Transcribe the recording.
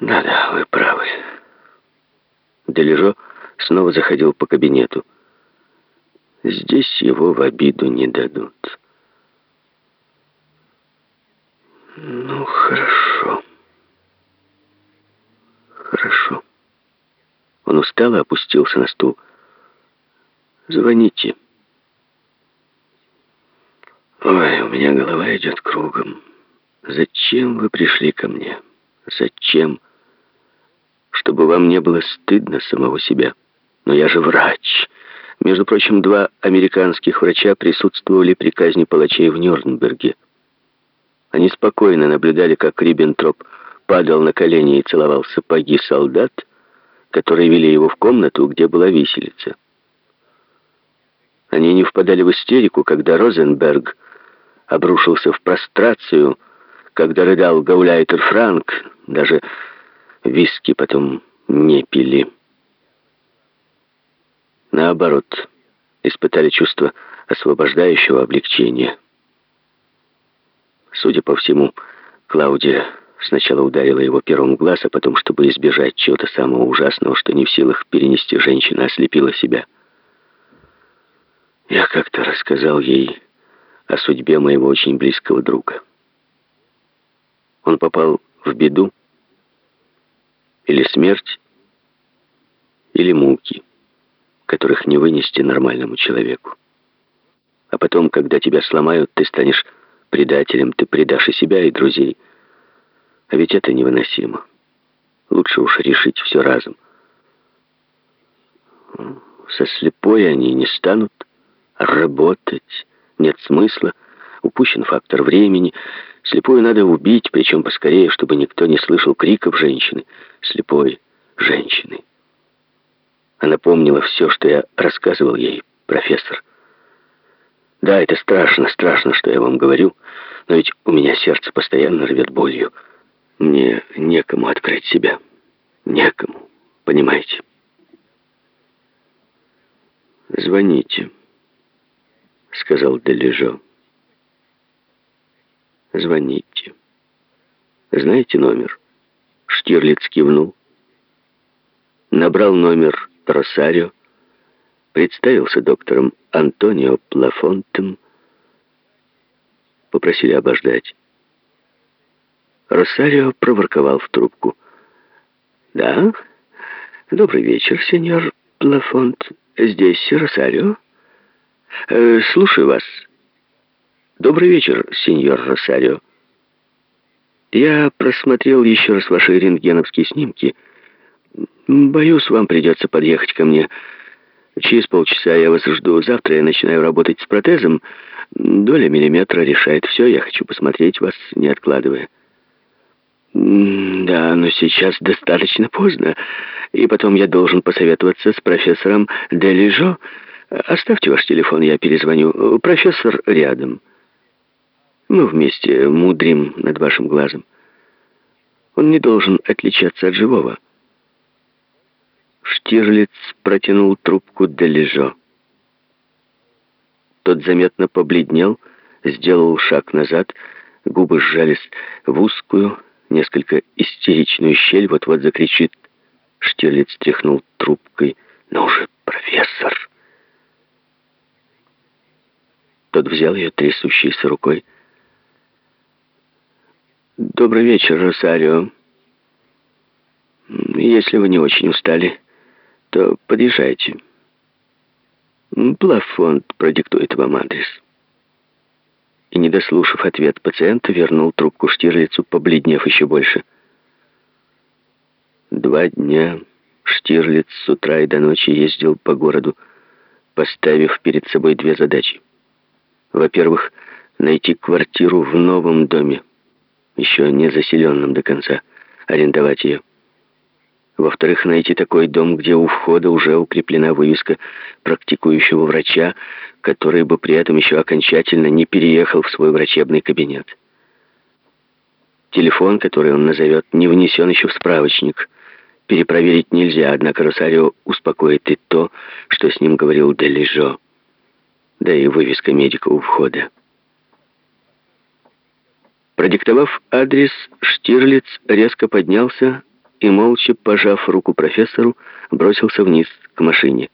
Да-да, вы правы. Дележо снова заходил по кабинету. Здесь его в обиду не дадут. Ну, хорошо. Хорошо. Он устало опустился на стул. Звоните. Ой, у меня голова идет кругом. Зачем вы пришли ко мне? Зачем? Чтобы вам не было стыдно самого себя. Но я же врач. Между прочим, два американских врача присутствовали при казни палачей в Нюрнберге. Они спокойно наблюдали, как Риббентроп падал на колени и целовал сапоги солдат, которые вели его в комнату, где была виселица. Они не впадали в истерику, когда Розенберг обрушился в прострацию, когда рыдал Гауляйтер Франк, даже виски потом не пили. Наоборот, испытали чувство освобождающего облегчения. Судя по всему, Клаудия сначала ударила его первым в глаз, а потом, чтобы избежать чего-то самого ужасного, что не в силах перенести женщина, ослепила себя. Я как-то рассказал ей о судьбе моего очень близкого друга. Он попал в беду, или смерть, или муки, которых не вынести нормальному человеку. А потом, когда тебя сломают, ты станешь предателем, ты предашь и себя, и друзей. А ведь это невыносимо. Лучше уж решить все разом. Со слепой они не станут работать. Нет смысла. Упущен фактор времени. Слепую надо убить, причем поскорее, чтобы никто не слышал криков женщины. Слепой женщины. Она помнила все, что я рассказывал ей, профессор. Да, это страшно, страшно, что я вам говорю, но ведь у меня сердце постоянно рвет болью. Мне некому открыть себя. Некому, понимаете? «Звоните», — сказал Дележо. «Звоните. Знаете номер?» Штирлиц кивнул. Набрал номер Росарио, представился доктором Антонио Плафонтом, попросили обождать. Росарио проворковал в трубку. «Да? Добрый вечер, сеньор Плафонт. Здесь Росарио. Э, слушаю вас. Добрый вечер, сеньор Росарио. Я просмотрел еще раз ваши рентгеновские снимки. Боюсь, вам придется подъехать ко мне. Через полчаса я вас жду. Завтра я начинаю работать с протезом. Доля миллиметра решает все. Я хочу посмотреть вас, не откладывая. Да, но сейчас достаточно поздно. И потом я должен посоветоваться с профессором Делижо. Оставьте ваш телефон, я перезвоню. Профессор рядом. Мы вместе мудрим над вашим глазом. Он не должен отличаться от живого. Штирлиц протянул трубку Делижо. Тот заметно побледнел, сделал шаг назад, губы сжались в узкую, несколько истеричную щель, вот-вот закричит. Штирлиц тряхнул трубкой. «Ну же, профессор!» Тот взял ее трясущейся рукой. «Добрый вечер, Росарио. Если вы не очень устали...» то подъезжайте. Плафонд продиктует вам адрес. И, не дослушав ответ пациента, вернул трубку Штирлицу, побледнев еще больше. Два дня Штирлиц с утра и до ночи ездил по городу, поставив перед собой две задачи. Во-первых, найти квартиру в новом доме, еще не заселенном до конца, арендовать ее. Во-вторых, найти такой дом, где у входа уже укреплена вывеска практикующего врача, который бы при этом еще окончательно не переехал в свой врачебный кабинет. Телефон, который он назовет, не внесен еще в справочник. Перепроверить нельзя, однако Росарио успокоит и то, что с ним говорил Делижо. Да и вывеска медика у входа. Продиктовав адрес, Штирлиц резко поднялся и, молча пожав руку профессору, бросился вниз к машине.